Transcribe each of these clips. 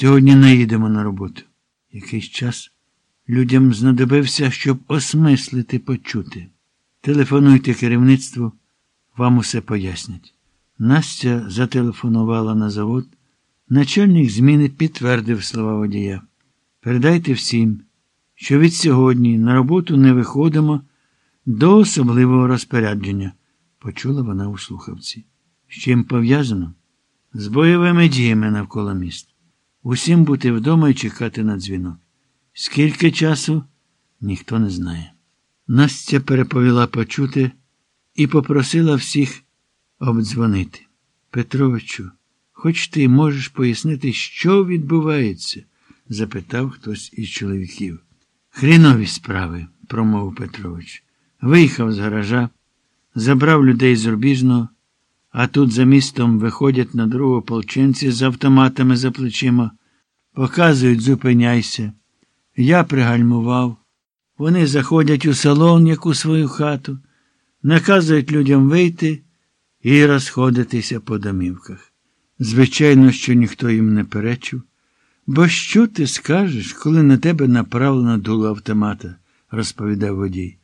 Сьогодні не їдемо на роботу. Якийсь час людям знадобився, щоб осмислити почути. Телефонуйте керівництву, вам усе пояснять. Настя зателефонувала на завод. Начальник зміни підтвердив слова водія. Передайте всім, що від сьогодні на роботу не виходимо до особливого розпорядження, почула вона у слухавці. З чим пов'язано? З бойовими діями навколо міст. Усім бути вдома і чекати на дзвінок. Скільки часу ніхто не знає. Настя переповіла почути і попросила всіх обдзвонити. Петровичу, хоч ти можеш пояснити, що відбувається? запитав хтось із чоловіків. Хрінові справи, промовив Петрович. Виїхав з гаража, забрав людей з Рубіжного, а тут за містом виходять на другу ополченці з автоматами за плечима, показують, зупиняйся. Я пригальмував. Вони заходять у салон, як у свою хату, наказують людям вийти і розходитися по домівках. Звичайно, що ніхто їм не перечив. Бо що ти скажеш, коли на тебе направлено дуло автомата, розповідав водій.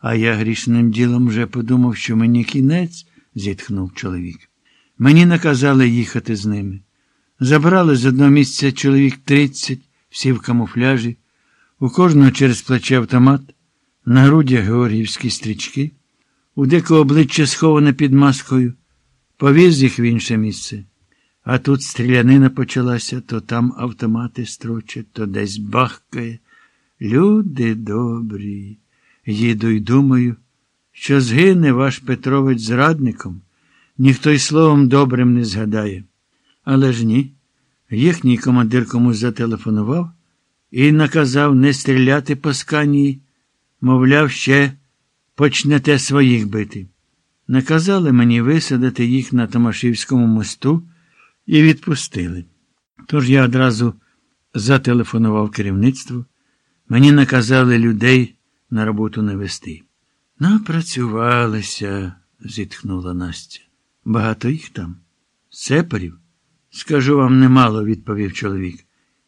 А я грішним ділом вже подумав, що мені кінець, зітхнув чоловік. Мені наказали їхати з ними. Забрали з одного місця чоловік тридцять, всі в камуфляжі, у кожного через плече автомат, на грудях георгіївські стрічки, у декого обличчя сховане під маскою, повіз їх в інше місце. А тут стрілянина почалася, то там автомати строчать, то десь бахкає. Люди добрі. Їду й думаю, що згине ваш Петрович зрадником, ніхто й словом добрим не згадає. Але ж ні. Їхній командир комусь зателефонував і наказав не стріляти по сканії, мовляв, ще почнете своїх бити. Наказали мені висадити їх на Томашівському мосту і відпустили. Тож я одразу зателефонував керівництву. Мені наказали людей на роботу не вести. Напрацювалися, зітхнула Настя. Багато їх там. Сепарів? Скажу вам немало, відповів чоловік.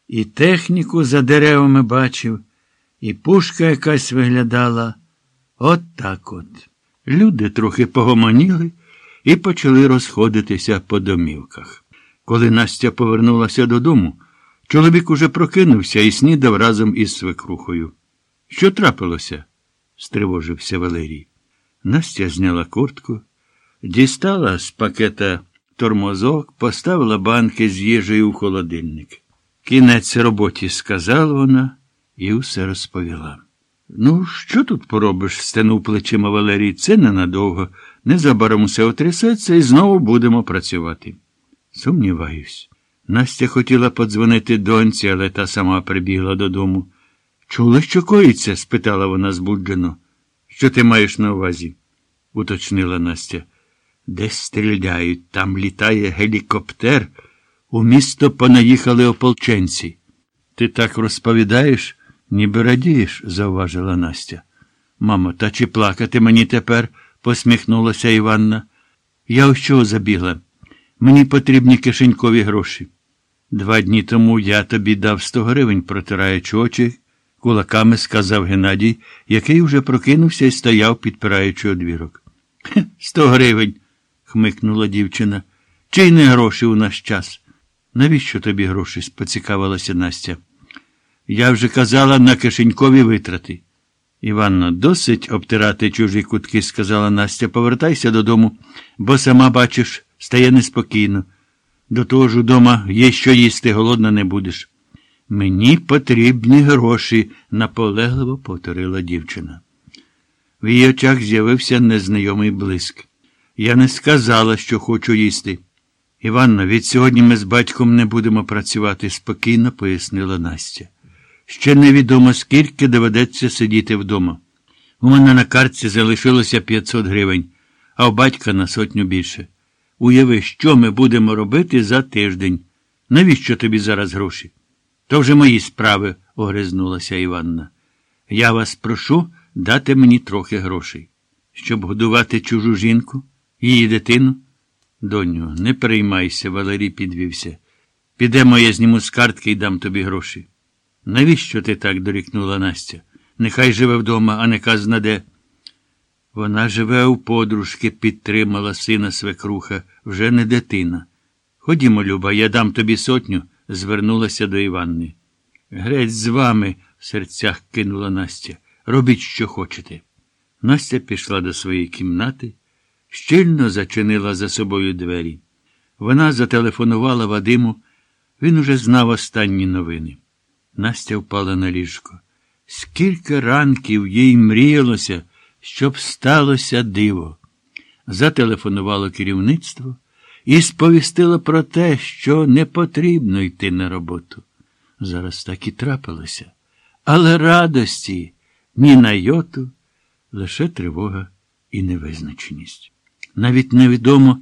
І техніку за деревами бачив, і пушка якась виглядала. От так от. Люди трохи погомоніли і почали розходитися по домівках. Коли Настя повернулася додому, чоловік уже прокинувся і снідав разом із свекрухою. Що трапилося? стривожився Валерій. Настя зняла куртку, дістала з пакета тормозок, поставила банки з їжею в холодильник. Кінець роботі, сказала вона і все розповіла. Ну, що тут поробиш? стенув плечима Валерій. Це ненадовго. Незабаром все отрясеться і знову будемо працювати. Сумніваюсь. Настя хотіла подзвонити доньці, але та сама прибігла додому. Чула, що коїться? спитала вона збуджено. Що ти маєш на увазі? уточнила Настя. Десь стріляють, там літає гелікоптер. У місто понаїхали ополченці. Ти так розповідаєш, ніби радієш, зауважила Настя. Мамо, та чи плакати мені тепер? посміхнулася Іванна. Я ось чого забігла. Мені потрібні кишенькові гроші. Два дні тому я тобі дав сто гривень, протираючи очі, кулаками сказав Геннадій, який вже прокинувся і стояв, підпираючи одвірок. Сто гривень, хмикнула дівчина. Чи й не гроші у наш час? Навіщо тобі гроші? поцікавилася Настя. Я вже казала на кишенькові витрати. Іванно, досить обтирати чужі кутки, сказала Настя. Повертайся додому, бо сама бачиш, стає неспокійно. До того ж удома є що їсти, голодна не будеш. Мені потрібні гроші, наполегливо повторила дівчина. В її очах з'явився незнайомий блиск. Я не сказала, що хочу їсти. Іванна, від сьогодні ми з батьком не будемо працювати, спокійно пояснила Настя. Ще невідомо, скільки доведеться сидіти вдома. У мене на картці залишилося 500 гривень, а у батька на сотню більше. Уяви, що ми будемо робити за тиждень. Навіщо тобі зараз гроші? То вже мої справи, огризнулася Іванна. Я вас прошу дати мені трохи грошей, щоб годувати чужу жінку, її дитину. Доню, не переймайся, Валерій підвівся. Підемо, я зніму з картки і дам тобі гроші. Навіщо ти так? дорікнула Настя. Нехай живе вдома, а не казна де. Вона живе у подружки, підтримала сина свекруха, вже не дитина. Ходімо, Люба, я дам тобі сотню, звернулася до Іванни. Грець з вами, в серцях кинула Настя. Робіть, що хочете. Настя пішла до своєї кімнати, щільно зачинила за собою двері. Вона зателефонувала Вадиму, він уже знав останні новини. Настя впала на ліжко. Скільки ранків їй мріялося, щоб сталося диво. Зателефонувало керівництво і сповістило про те, що не потрібно йти на роботу. Зараз так і трапилося. Але радості ні на йоту, лише тривога і невизначеність. Навіть невідомо,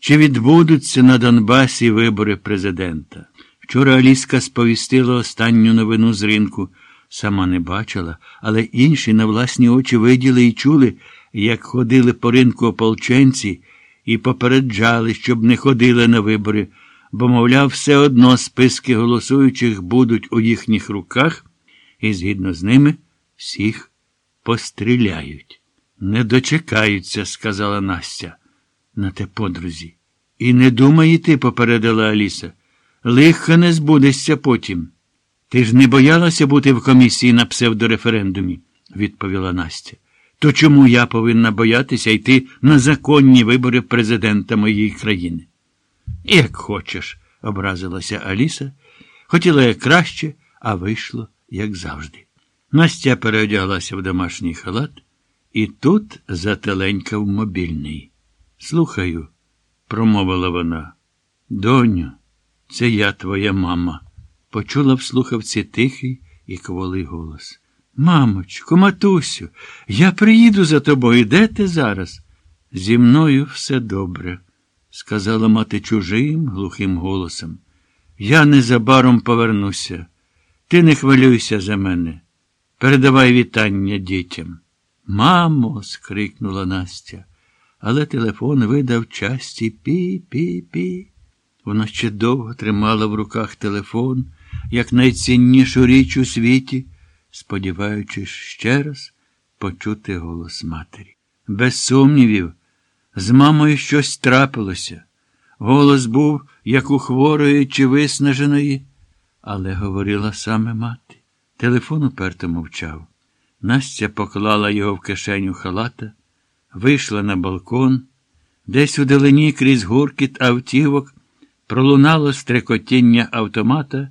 чи відбудуться на Донбасі вибори президента. Вчора Аліска сповістила останню новину з ринку. Сама не бачила, але інші на власні очі виділи і чули, як ходили по ринку ополченці і попереджали, щоб не ходили на вибори, бо, мовляв, все одно списки голосуючих будуть у їхніх руках, і згідно з ними всіх постріляють. Не дочекаються, сказала Настя на те подрузі. І не думай іти, попередила Аліса. Лихо не збудешся потім. Ти ж не боялася бути в комісії на псевдореферендумі, відповіла Настя. То чому я повинна боятися йти на законні вибори президента моєї країни? Як хочеш, образилася Аліса. Хотіла як краще, а вийшло, як завжди. Настя переодяглася в домашній халат, і тут зателенькав мобільний. Слухаю, промовила вона. Доню, це я твоя мама. Почула в слухавці тихий і кволий голос. Мамочко, матусю, я приїду за тобою. Де ти зараз? Зі мною все добре, сказала мати чужим, глухим голосом. Я незабаром повернуся. Ти не хвилюйся за мене. Передавай вітання дітям. Мамо, скрикнула Настя, але телефон видав часті пі-пі-пі. Вона ще довго тримала в руках телефон, як найціннішу річ у світі, сподіваючись ще раз почути голос матері. Без сумнівів, з мамою щось трапилося. Голос був, як у хворої чи виснаженої, але говорила саме мати. Телефон уперто мовчав. Настя поклала його в кишеню халата, вийшла на балкон, десь у далині крізь гуркіт автівок пролунало стрекотіння автомата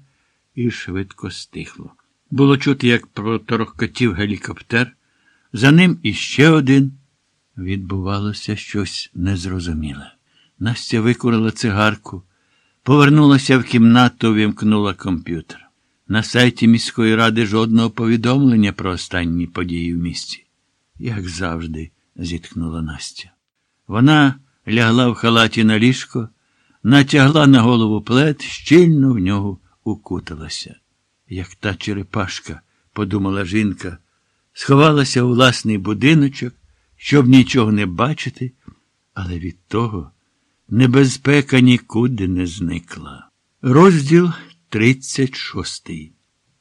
і швидко стихло. Було чути, як проторохкотів гелікоптер, за ним іще один. Відбувалося щось незрозуміле. Настя викурила цигарку, повернулася в кімнату, вімкнула комп'ютер. На сайті міської ради жодного повідомлення про останні події в місті. Як завжди, зітхнула Настя. Вона лягла в халаті на ліжко, натягла на голову плед, щільно в нього укуталася. Як та черепашка, подумала жінка, сховалася у власний будиночок, щоб нічого не бачити, але від того небезпека нікуди не зникла. Розділ 36.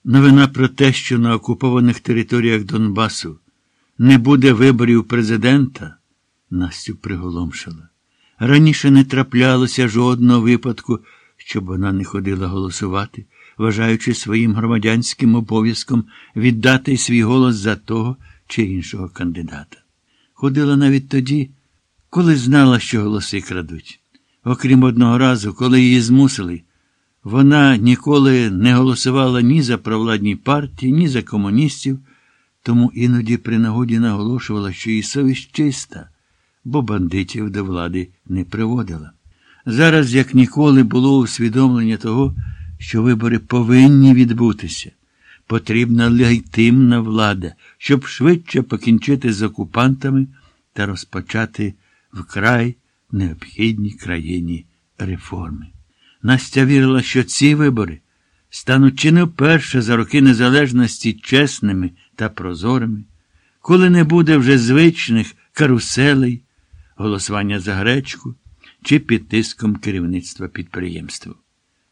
Новина про те, що на окупованих територіях Донбасу не буде виборів президента, Настю приголомшила. Раніше не траплялося жодного випадку, щоб вона не ходила голосувати, вважаючи своїм громадянським обов'язком віддати свій голос за того чи іншого кандидата. Ходила навіть тоді, коли знала, що голоси крадуть. Окрім одного разу, коли її змусили. Вона ніколи не голосувала ні за провладні партії, ні за комуністів, тому іноді при нагоді наголошувала, що її совість чиста, бо бандитів до влади не приводила. Зараз, як ніколи, було усвідомлення того, що вибори повинні відбутися. Потрібна легітимна влада, щоб швидше покінчити з окупантами та розпочати вкрай необхідні країні реформи. Настя вірила, що ці вибори стануть чи не вперше за роки незалежності чесними та прозорими, коли не буде вже звичних каруселей, голосування за гречку чи під тиском керівництва підприємства.